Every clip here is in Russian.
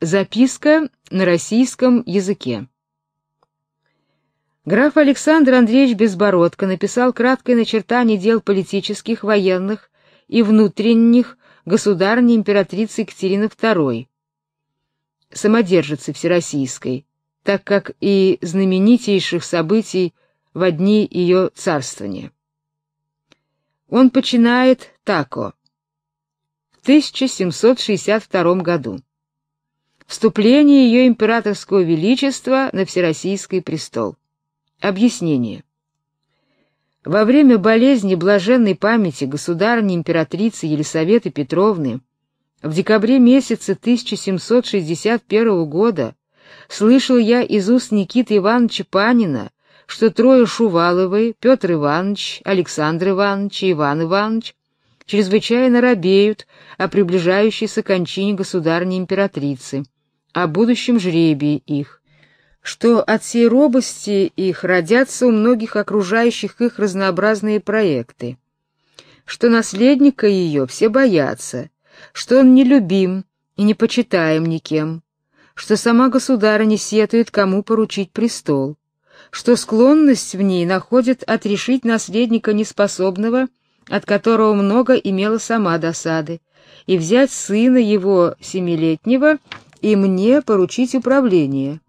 Записка на российском языке. Граф Александр Андреевич Безбородко написал краткое начертание дел политических, военных и внутренних государни императрицы Екатерины II, самодержицы всероссийской, так как и знаменитейших событий в дни ее царствования. Он починает тако в 1762 году. Вступление ее императорского величества на всероссийский престол. Объяснение. Во время болезни блаженной памяти государыни императрицы Елисаветы Петровны в декабре месяце 1761 года слышал я из уст Никиты Ивановича Панина, что трое Шуваловы, Петр Иванович, Александр Иванович и Иван Иванович чрезвычайно робеют о приближающейся кончине государни императрицы, о будущем жребии их, что от сей робости их родятся у многих окружающих их разнообразные проекты, что наследника ее все боятся, что он нелюбим и не почитаем никем, что сама государыня сетует, кому поручить престол, что склонность в ней находит отрешить наследника неспособного, от которого много имела сама досады, и взять сына его семилетнего и мне поручить управление.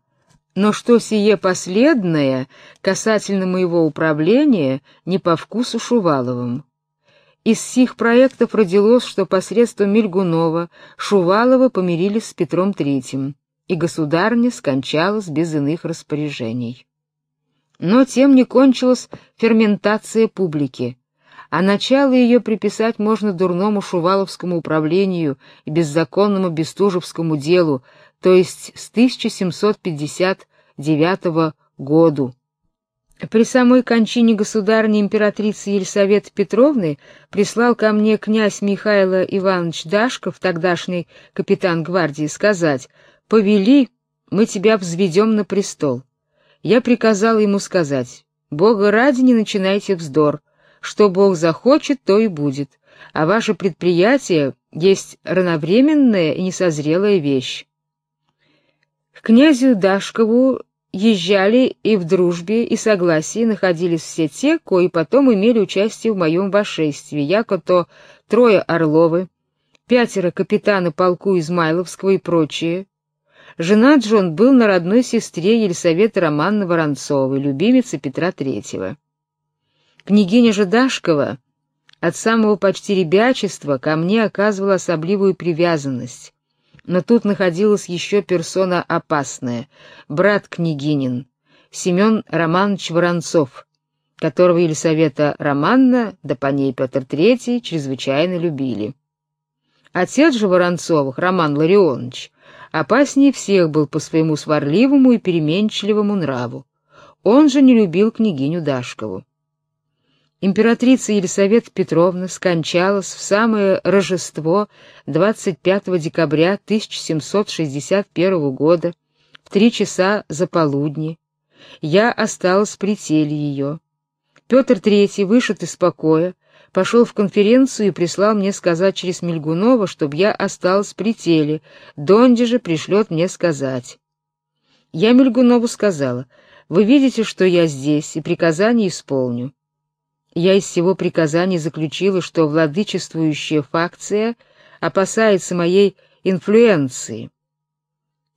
Но что сие последнее касательно моего управления не по вкусу Шуваловым. Из сих проектов родилось, что посредством Мельгунова Шувалова помирились с Петром III, и государня скончалась без иных распоряжений. Но тем не кончилась ферментация публики, а начало ее приписать можно дурному шуваловскому управлению и беззаконному бестужевскому делу, то есть с 1759 году. При самой кончине государни императрицы Елисаветы Петровны прислал ко мне князь Михаил Иванович Дашков, тогдашний капитан гвардии, сказать: "Повели, мы тебя взведем на престол". Я приказал ему сказать: "Бога ради не начинайте вздор. Что Бог захочет, то и будет. А ваше предприятие есть рановременная и несозрелая вещь". К князю Дашкову езжали и в дружбе и согласии находились все те, кои потом имели участие в моем вошествии, яко то трое Орловы, пятеро капитаны полку Измайловского и прочие. Женат Джон был на родной сестре Елисаветы Романовны Воронцовой, любимице Петра Третьего. Княгиня Жидашкова от самого почти ребячества ко мне оказывала особливую привязанность но тут находилась еще персона опасная, брат княгинин, Семен Романович Воронцов, которого Елисавета Романна, да по ней Петр III, чрезвычайно любили. Отец же Воронцовых, Роман Ларионович, опаснее всех был по своему сварливому и переменчивому нраву. Он же не любил княгиню Дашкову. Императрица Елисавета Петровна скончалась в самое Рождество 25 декабря 1761 года в три часа за полудни. Я осталась при теле ее. Петр III, вышед из покоя, пошел в конференцию и прислал мне сказать через Мельгунова, чтобы я осталась при теле, Донди же пришлет мне сказать. Я Мельгунову сказала, вы видите, что я здесь, и приказание исполню я из всего приказания заключила, что владычествующая факция опасается моей инфлюенции.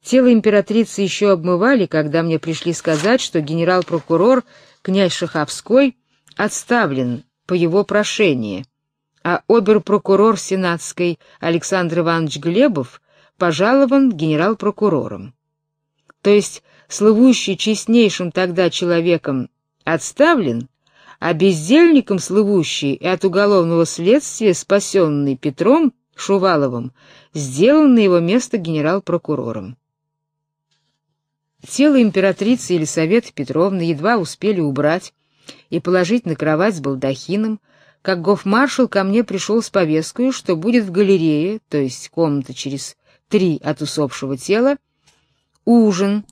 Тело императрицы еще обмывали, когда мне пришли сказать, что генерал-прокурор князь Шаховской отставлен по его прошению, а обер-прокурор сенатской Александр Иванович Глебов пожалован генерал-прокурором. То есть слывущий честнейшим тогда человеком отставлен, а бездельником слывущий и от уголовного следствия спасенный Петром Шуваловым сделан на его место генерал-прокурором. Тело императрицы Елисаветы Петровны едва успели убрать и положить на кровать с балдахином, как гофмаршал ко мне пришел с повесткой, что будет в галерее, то есть комната через три от усопшего тела, ужин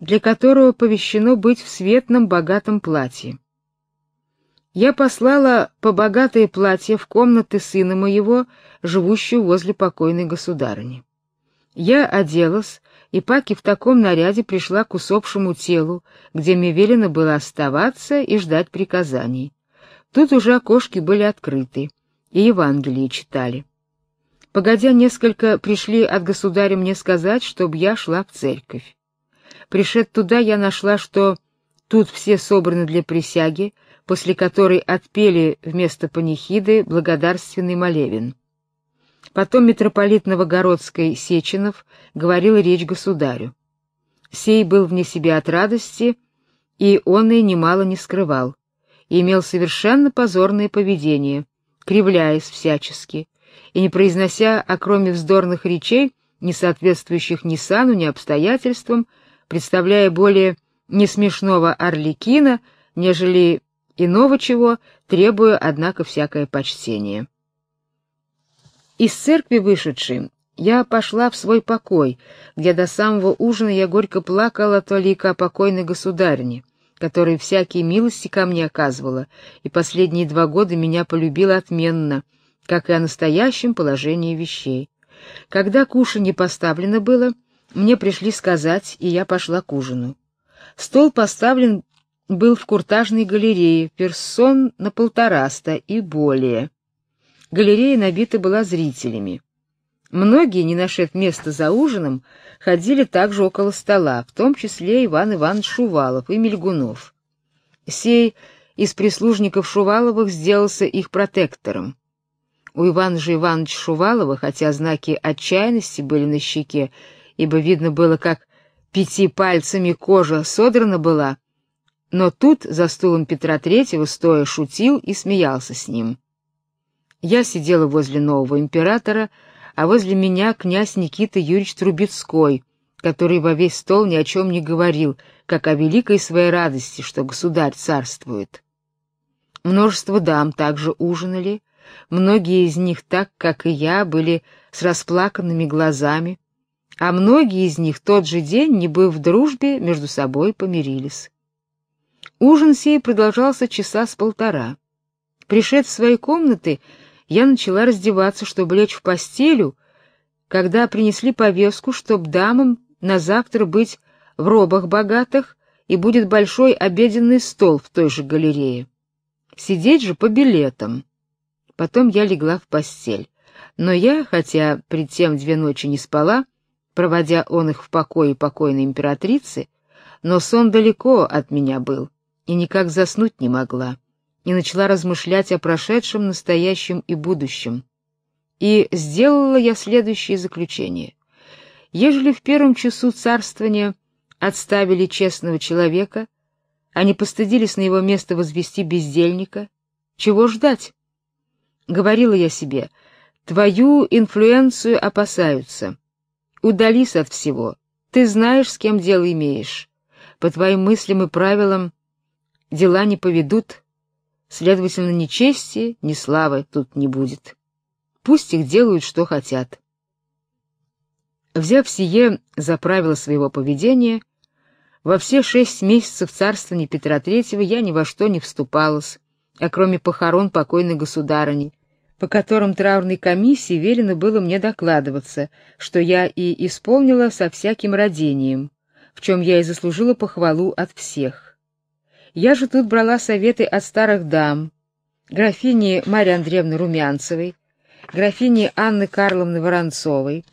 для которого повещено быть в светлом богатом платье. Я послала по богатое платье в комнаты сына моего, живущего возле покойной государыни. Я оделась, и паки в таком наряде пришла к усопшему телу, где мне велено было оставаться и ждать приказаний. Тут уже окошки были открыты, и Евангелие читали. Погодя несколько, пришли от государя мне сказать, чтобы я шла в церковь. Пришед туда, я нашла, что тут все собраны для присяги, после которой отпели вместо панихиды благодарственный молебен. Потом митрополит Новогородской Сеченов говорил речь государю. Сей был вне себя от радости, и он и немало не скрывал, имел совершенно позорное поведение, кривляясь всячески, и не произнося, а кроме вздорных речей, не соответствующих ни сану, ни обстоятельствам, представляя более не смешного орликина, нежели иного чего, требуя, однако, всякое почтение. Из церкви вышедшим я пошла в свой покой, где до самого ужина я горько плакала только о покойной государине, которая всякие милости ко мне оказывала, и последние два года меня полюбила отменно, как и о настоящем положении вещей. Когда кушанье поставлено было, мне пришли сказать, и я пошла к ужину. Стол поставлен был в куртажной галерее, персон на полтораста и более. Галерея набита была зрителями. Многие, не нашед места за ужином, ходили также около стола, в том числе Иван Иванович Шувалов и Мельгунов. Сей из прислужников Шуваловых сделался их протектором. У Ивана же Ивановича Шувалова, хотя знаки отчаянности были на щеке, ибо видно было, как пяти пальцами кожа содрана была, но тут за стулом Петра Третьего стоя шутил и смеялся с ним. Я сидела возле нового императора, а возле меня князь Никита Юрьевич Трубецкой, который во весь стол ни о чем не говорил, как о великой своей радости, что государь царствует. Множество дам также ужинали, многие из них так, как и я, были с расплаканными глазами, а многие из них тот же день, не быв в дружбе, между собой помирились. Ужин сей продолжался часа с полтора. Пришед в свои комнаты, я начала раздеваться, чтобы лечь в постелю, когда принесли повестку, чтоб дамам на завтра быть в робах богатых, и будет большой обеденный стол в той же галерее. Сидеть же по билетам. Потом я легла в постель. Но я, хотя при тем две ночи не спала, проводя он их в покое покойной императрицы, но сон далеко от меня был, и никак заснуть не могла и начала размышлять о прошедшем, настоящем и будущем. И сделала я следующее заключение. Ежели в первом часу царствования отставили честного человека, а не постыдились на его место возвести бездельника, чего ждать? Говорила я себе, твою инфлюенцию опасаются. Удались от всего. Ты знаешь, с кем дело имеешь. По твоим мыслям и правилам дела не поведут, Следовательно, ни чести, ни славы тут не будет. Пусть их делают, что хотят. Взяв сие за правило своего поведения, во все шесть месяцев царствования Петра III я ни во что не вступалась, а кроме похорон покойной государыни, по которым траурной комиссии велено было мне докладываться, что я и исполнила со всяким родением, в чем я и заслужила похвалу от всех. Я же тут брала советы от старых дам, графини Марии Андреевны Румянцевой, графини Анны Карловны Воронцовой,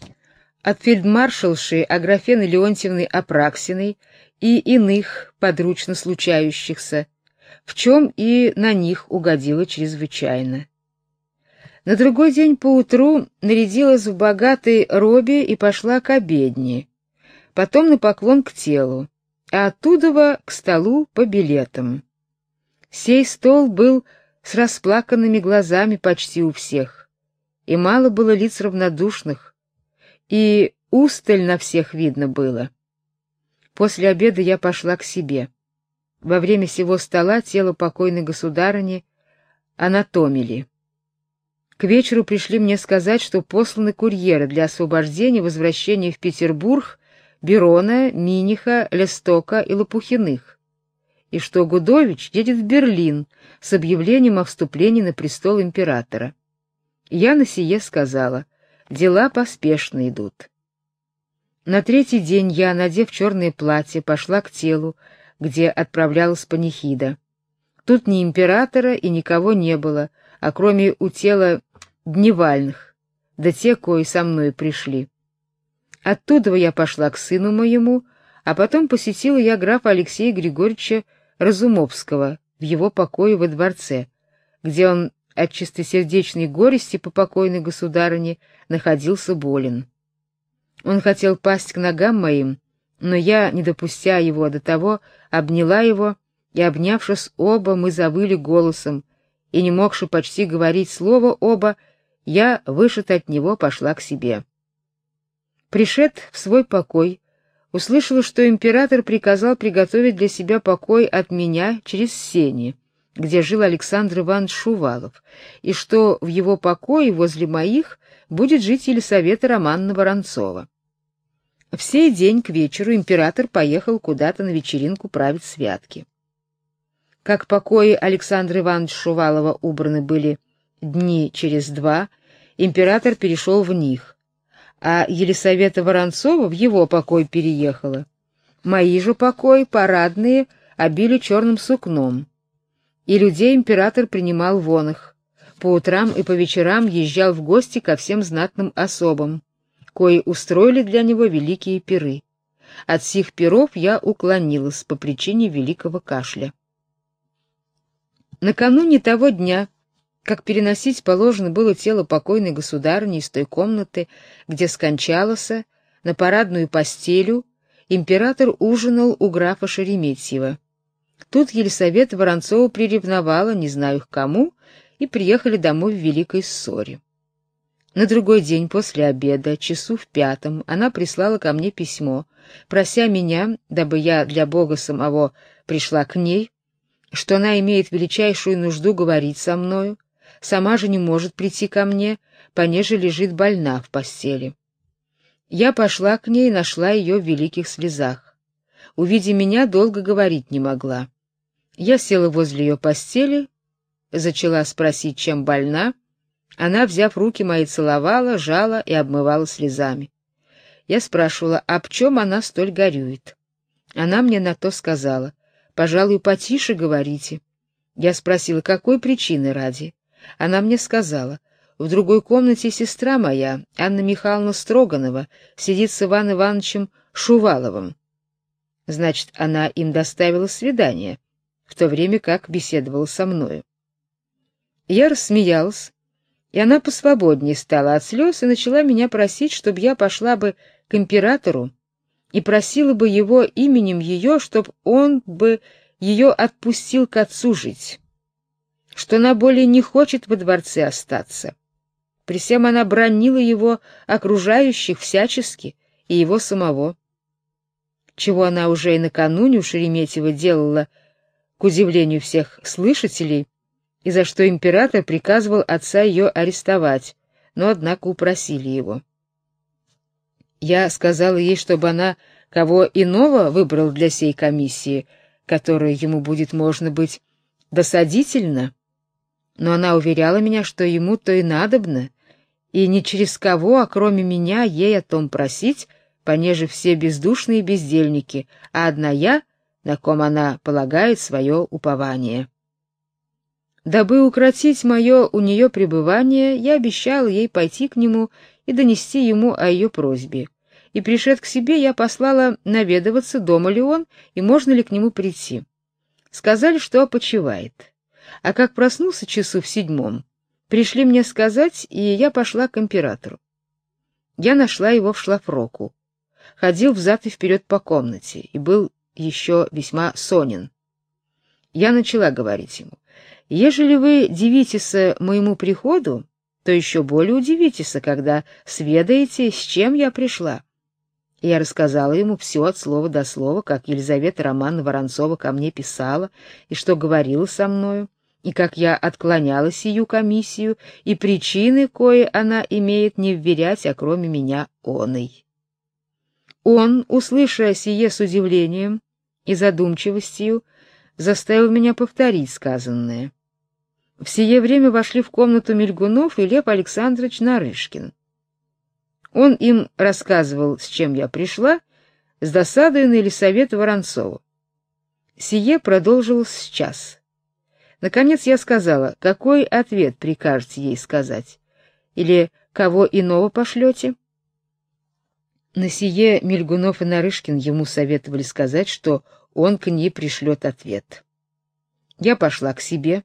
от фельдмаршалши Аграфены Леонтьевны Апраксиной и иных подручно случающихся, в чем и на них угодила чрезвычайно. На другой день поутру нарядилась в богатой робе и пошла к обедне, потом на поклон к телу а оттуда к столу по билетам. Сей стол был с расплаканными глазами почти у всех, и мало было лиц равнодушных, и усталь на всех видно было. После обеда я пошла к себе. Во время сего стола тело покойной государыни анатомили. К вечеру пришли мне сказать, что посланы курьеры для освобождения и возвращения в Петербург Берона, Миниха, Лестока и Лопухиных. и что Гудович едет в Берлин с объявлением о вступлении на престол императора. Я на сие сказала: "Дела поспешно идут". На третий день я, надев черное платье, пошла к телу, где отправлялась панихида. Тут ни императора и никого не было, а кроме у тела дневальных, да те, кои со мной пришли. Оттуда я пошла к сыну моему, а потом посетила я графа Алексея Григорьевича Разумовского в его покое во дворце, где он от чистосердечной горести по покойной государыне находился болен. Он хотел пасть к ногам моим, но я, не допустя его до того, обняла его, и, обнявшись оба, мы завыли голосом, и, не могши почти говорить слово оба, я, вышед от него, пошла к себе. Пришед в свой покой, услышала, что император приказал приготовить для себя покой от меня через сени, где жил Александр Иванович Шувалов, и что в его покое возле моих будет жить Елисавета Романовна Воронцова. В сей день к вечеру император поехал куда-то на вечеринку править святки. Как покои Александра Ивановича Шувалова убраны были дни через два, император перешел в них, а Елисавета Воронцова в его покой переехала. Мои же покои, парадные, обили черным сукном. И людей император принимал вон их. По утрам и по вечерам езжал в гости ко всем знатным особам кои устроили для него великие пиры. От сих пиров я уклонилась по причине великого кашля. Накануне того дня, как переносить положено было тело покойной государыни из той комнаты, где скончалась, на парадную постелю, император ужинал у графа Шереметьева. Тут Елисавета Воронцова приревновала, не знаю к кому, и приехали домой в великой ссоре. На другой день после обеда, часу в пятом, она прислала ко мне письмо, прося меня, дабы я для Бога самого пришла к ней, что она имеет величайшую нужду говорить со мною, сама же не может прийти ко мне, понеже лежит больна в постели. Я пошла к ней и нашла ее в великих слезах. Увидя меня, долго говорить не могла. Я села возле ее постели, зачала спросить, чем больна, она, взяв руки мои, целовала, жала и обмывала слезами. Я спрашивала, об чем она столь горюет. Она мне на то сказала, «Пожалуй, потише говорите». Я спросила, какой причины ради. Она мне сказала, «В другой комнате сестра моя, Анна Михайловна Строганова, сидит с Иваном Ивановичем Шуваловым». Значит, она им доставила свидание, в то время как беседовала со мною. Я рассмеялась, и она посвободнее стала от слез и начала меня просить, чтобы я пошла бы к императору и просила бы его именем ее, чтобы он бы ее отпустил к отцу жить, что она более не хочет во дворце остаться. При всем она бронила его окружающих всячески и его самого, чего она уже и накануне у Шереметьева делала, к удивлению всех слышателей, и за что император приказывал отца ее арестовать, но однако упросили его. Я сказала ей, чтобы она кого иного выбрал для сей комиссии, которая ему будет, можно быть, досадительно. Но она уверяла меня, что ему то и надобно, и ни через кого, а кроме меня, ей о том просить, понеже все бездушные бездельники, а одна я, на ком она полагает свое упование. Дабы укротить мое у нее пребывание, я обещал ей пойти к нему и донести ему о ее просьбе. И пришед к себе, я послала наведываться, дома ли он и можно ли к нему прийти. Сказали, что опочивает. А как проснулся часу в седьмом, пришли мне сказать, и я пошла к императору. Я нашла его в шлафроку. Ходил взад и вперед по комнате и был еще весьма сонен. Я начала говорить ему: Ежели вы дивитесь моему приходу, то еще более удивитесь, когда сведаете, с чем я пришла. Я рассказала ему все от слова до слова, как Елизавета Романовна Воронцова ко мне писала и что говорила со мною, и как я отклоняла сию комиссию, и причины, кое она имеет не вверять, а кроме меня оной. Он, услыша сие с удивлением и задумчивостью, заставил меня повторить сказанное. В сие время вошли в комнату Мельгунов и Лев Александрович Нарышкин. Он им рассказывал, с чем я пришла, с досадой на Елисавету Воронцову. Сие продолжилось час. Наконец я сказала, какой ответ прикажете ей сказать? Или кого иного пошлете?» На сие Мельгунов и Нарышкин ему советовали сказать, что он к ней пришлет ответ. Я пошла к себе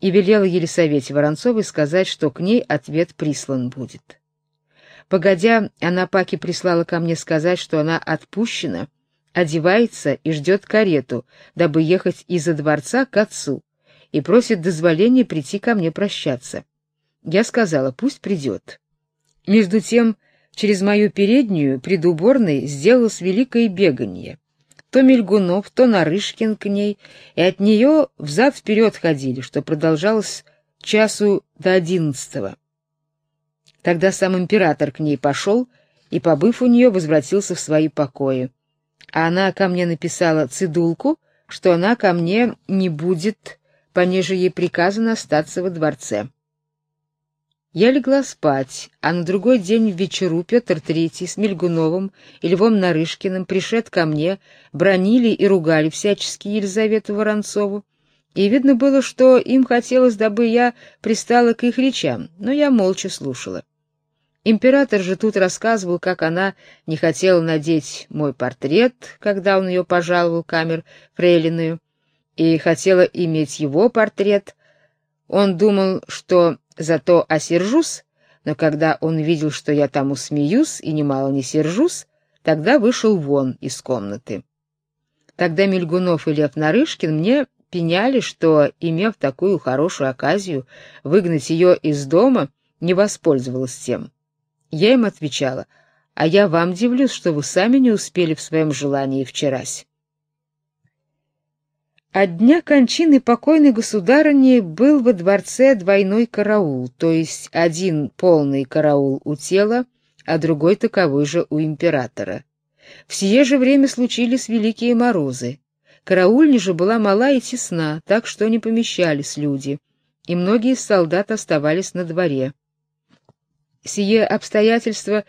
и велела Елисавете Воронцовой сказать, что к ней ответ прислан будет. Погодя, она Паки прислала ко мне сказать, что она отпущена, одевается и ждет карету, дабы ехать из-за дворца к отцу, и просит дозволения прийти ко мне прощаться. Я сказала, пусть придет. Между тем, через мою переднюю пред уборной сделалось великое беганье. То Мельгунов, то Нарышкин к ней, и от нее взад-вперед ходили, что продолжалось часу до одиннадцатого. Тогда сам император к ней пошел и, побыв у нее, возвратился в свои покои. А она ко мне написала цидулку, что она ко мне не будет, понеже ей приказано остаться во дворце. Я легла спать, а на другой день в вечеру Петр Третий с Мельгуновым и Львом Нарышкиным пришед ко мне, бронили и ругали всячески Елизавету Воронцову, и видно было, что им хотелось, дабы я пристала к их речам, но я молча слушала. Император же тут рассказывал, как она не хотела надеть мой портрет, когда он ее пожаловал камер фрейлиную, и хотела иметь его портрет. Он думал, что Зато осержусь, но когда он видел, что я там усмеюсь и немало не сержусь, тогда вышел вон из комнаты. Тогда Мельгунов и Лев Нарышкин мне пеняли, что, имев такую хорошую оказию выгнать ее из дома, не воспользовалась тем. Я им отвечала: "А я вам дивлюсь, что вы сами не успели в своем желании вчерась". От дня кончины покойной государыни был во дворце двойной караул, то есть один полный караул у тела, а другой таковой же у императора. В сие же время случились великие морозы. Караульня же была мала и тесна, так что не помещались люди, и многие из солдат оставались на дворе. Сие обстоятельство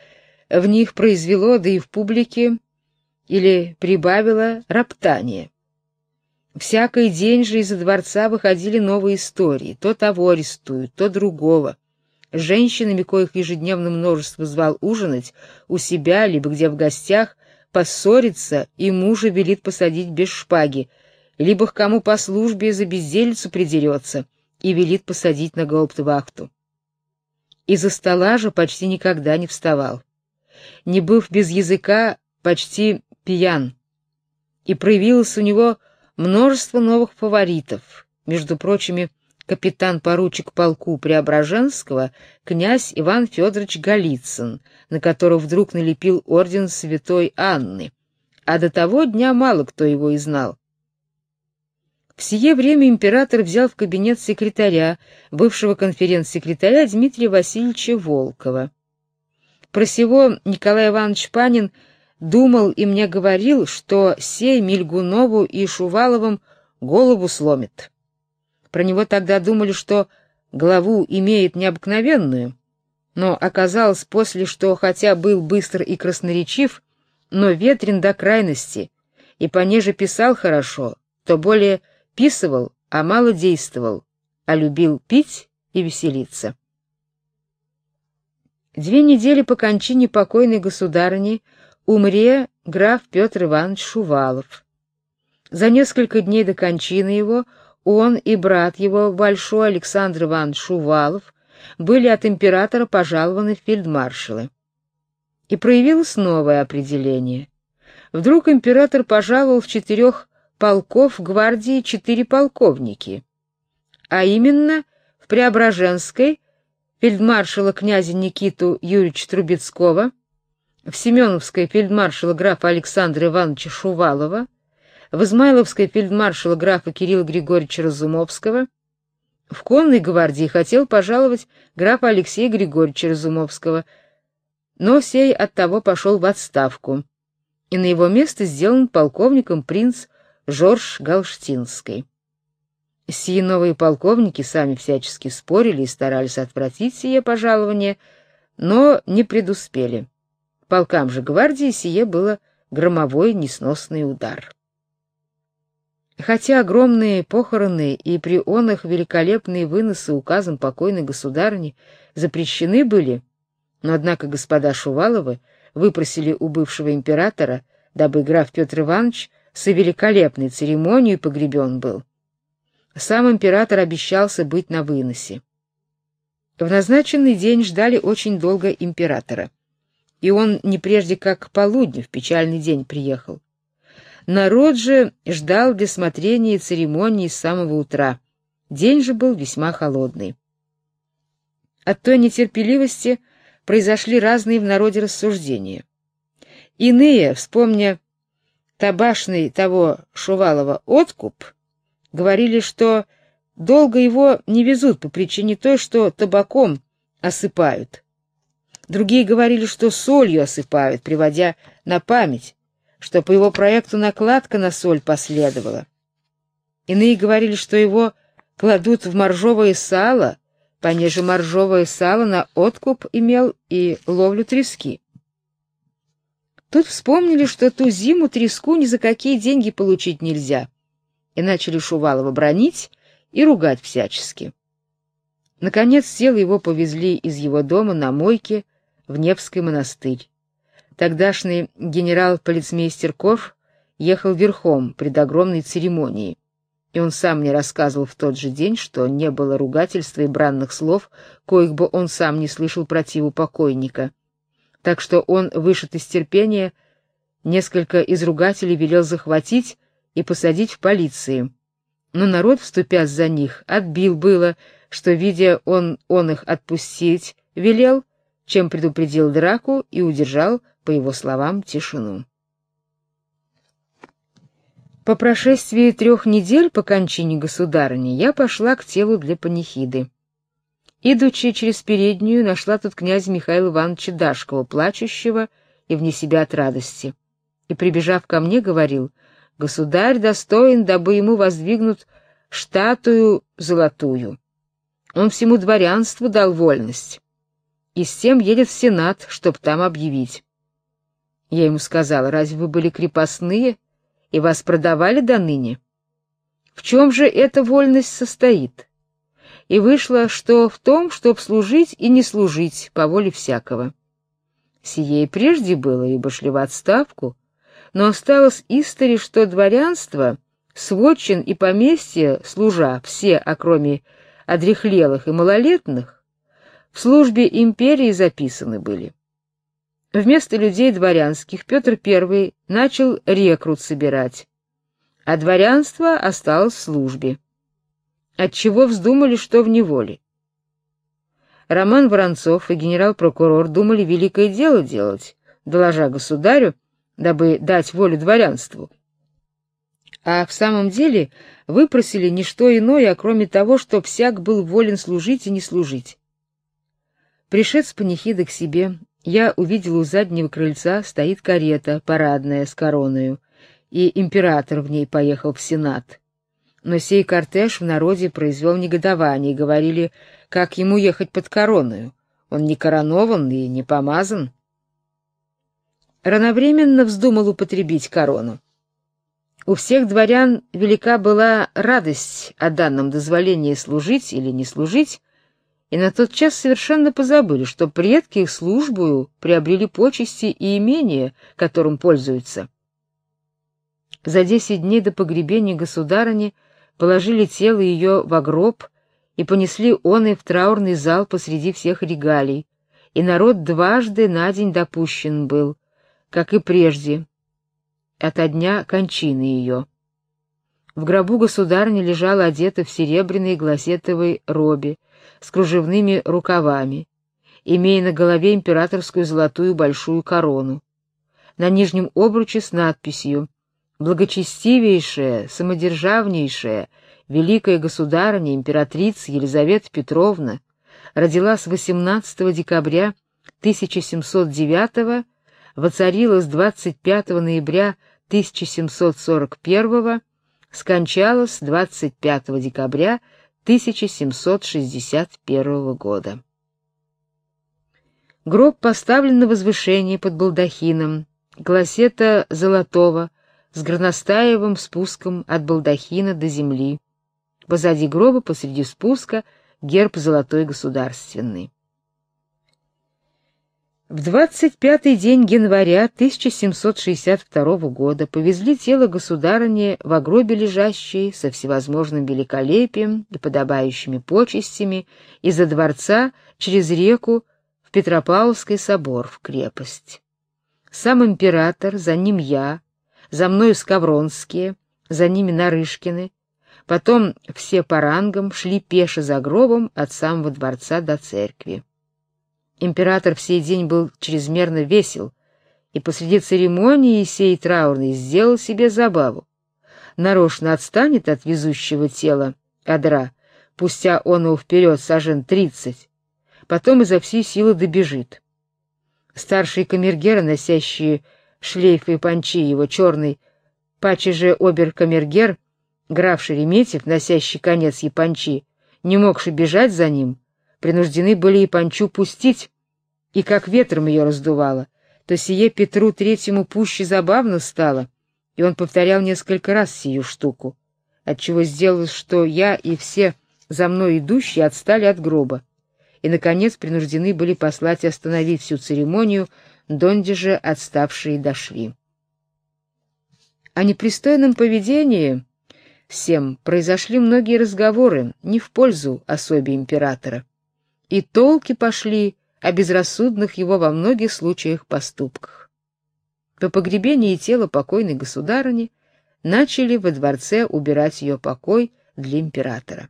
в них произвело, да и в публике, или прибавило роптание. Всякий день же из дворца выходили новые истории. То того арестуют, то другого. Женщинами, коих ежедневно множество звал ужинать, у себя, либо где в гостях, поссорится и мужа велит посадить без шпаги, либо к кому по службе за бездельницу придерется и велит посадить на гауптвахту. Из-за стола же почти никогда не вставал. Не быв без языка, почти пьян. И проявилось у него множество новых фаворитов, между прочими капитан-поручик полку Преображенского князь Иван Федорович Голицын, на которого вдруг налепил орден Святой Анны, а до того дня мало кто его и знал. В сие время император взял в кабинет секретаря, бывшего конференц-секретаря Дмитрия Васильевича Волкова. Про сего Николай Иванович Панин думал и мне говорил, что сей Мильгунову и Шуваловым голову сломит. Про него тогда думали, что главу имеет необыкновенную, но оказалось после, что хотя был быстр и красноречив, но ветрен до крайности, и понеже писал хорошо, то более писывал, а мало действовал, а любил пить и веселиться. Две недели по кончине покойной государыни умре граф Петр Иванович Шувалов. За несколько дней до кончины его он и брат его, большой Александр Иванович Шувалов, были от императора пожалованы в фельдмаршалы. И проявилось новое определение. Вдруг император пожаловал в четырех полков гвардии четыре полковники, а именно в Преображенской фельдмаршала князя Никиту Юрьевича Трубецкого, в Семеновской фельдмаршала графа Александра Ивановича Шувалова, в Измайловской фельдмаршала графа Кирилла Григорьевича Разумовского, в конной гвардии хотел пожаловать графа Алексея Григорьевича Разумовского, но сей оттого пошел в отставку, и на его место сделан полковником принц Жорж Галштинской. Сие новые полковники сами всячески спорили и старались отвратить сие пожалование, но не предуспели. Полкам же гвардии сие было громовой несносный удар. Хотя огромные похороны и при онах великолепные выносы указом покойной государыни запрещены были, но однако господа Шуваловы выпросили у бывшего императора, дабы граф Петр Иванович с великолепной церемонией погребен был. Сам император обещался быть на выносе. В назначенный день ждали очень долго императора, и он не прежде как к полудню в печальный день приехал. Народ же ждал для смотрения церемонии с самого утра. День же был весьма холодный. От той нетерпеливости произошли разные в народе рассуждения. Иные, вспомня табашный того Шувалова откуп, говорили, что долго его не везут по причине той, что табаком осыпают. Другие говорили, что солью осыпают, приводя на память, что по его проекту накладка на соль последовала. Иные говорили, что его кладут в моржовое сало, понеже моржовое сало на откуп имел и ловлю трески. Тут вспомнили, что ту зиму треску ни за какие деньги получить нельзя, и начали Шувалова бронить и ругать всячески. Наконец сел его повезли из его дома на мойке в Невский монастырь. Тогдашний генерал-полицмейстер Ков ехал верхом пред огромной церемонией. И он сам мне рассказывал в тот же день, что не было ругательства и бранных слов, коих бы он сам не слышал противу покойника. Так что он, вышед из терпения, несколько из ругателей велел захватить и посадить в полиции. Но народ, вступя за них, отбил было, что, видя он он их отпустить, велел, чем предупредил драку и удержал по его словам, тишину. По прошествии трех недель по кончине государыни я пошла к телу для панихиды. Идучи через переднюю, нашла тут князя Михаила Ивановича Дашкова, плачущего и вне себя от радости. И, прибежав ко мне, говорил, «Государь достоин, дабы ему воздвигнут штатую золотую. Он всему дворянству дал вольность, и с тем едет в Сенат, чтоб там объявить. Я ему сказала: "Разве вы были крепостные и вас продавали до ныне? В чем же эта вольность состоит?" И вышло, что в том, чтоб служить и не служить по воле всякого. Сие и прежде было, ибо шли в отставку, но осталось истори, что дворянство, сводчин и поместья, служа все, окроме одрехлелых и малолетних, в службе империи записаны были. Вместо людей дворянских Петр I начал рекрут собирать, а дворянство осталось в службе. Отчего вздумали, что в неволе. Роман Воронцов и генерал-прокурор думали великое дело делать, доложа государю, дабы дать волю дворянству. А в самом деле выпросили не что иное, а кроме того, чтоб всяк был волен служить и не служить. Пришед с панихиды к себе, я увидел у заднего крыльца стоит карета парадная с короною, и император в ней поехал в Сенат. Но сей кортеж в народе произвел негодование, говорили, как ему ехать под короною. Он не коронован и не помазан. Рановременно вздумал употребить корону. У всех дворян велика была радость о данном дозволении служить или не служить, и на тот час совершенно позабыли, что предки их службою приобрели почести и имения, которым пользуются. За десять дней до погребения государыни положили тело ее в гроб и понесли он и в траурный зал посреди всех регалий, и народ дважды на день допущен был, как и прежде, ото дня кончины ее. В гробу государыня лежала одета в серебряной глазетовой робе, с кружевными рукавами, имея на голове императорскую золотую большую корону. На нижнем обруче с надписью «Благочестивейшая, самодержавнейшая, великая государыня, императрица Елизавета Петровна родилась 18 декабря 1709 воцарилась 25 ноября 1741 скончалась 25 декабря 1761 года. Гроб поставлен на возвышение под балдахином, гласета золотого, с горностаевым спуском от балдахина до земли. Позади гроба посреди спуска герб золотой государственный. В 25-й день января 1762 года повезли тело государыни в гробе лежащей со всевозможным великолепием и подобающими почестями из-за дворца через реку в Петропавловский собор в крепость. Сам император, за ним я, за мною Скавронские, за ними Нарышкины, потом все по рангам шли пеше за гробом от самого дворца до церкви. Император в сей день был чрезмерно весел, и посреди церемонии сей траурной сделал себе забаву. Нарочно отстанет от везущего тела кадра, пустя он его вперед сажен тридцать, потом изо всей силы добежит. Старшие камергеры, носящие шлейфы и панчи его черный, паче же обер-камергер, граф Шереметьев, носящий конец япончи, не могший бежать за ним, принуждены были и панчу пустить, и как ветром ее раздувало, то сие Петру Третьему пуще забавно стало, и он повторял несколько раз сию штуку, отчего сделалось, что я и все за мной идущие отстали от гроба, и, наконец, принуждены были послать остановить всю церемонию, донде же отставшие дошли. О непристойном поведении всем произошли многие разговоры не в пользу особи императора и толки пошли о безрассудных его во многих случаях поступках. По погребении тела покойной государыни начали во дворце убирать ее покой для императора.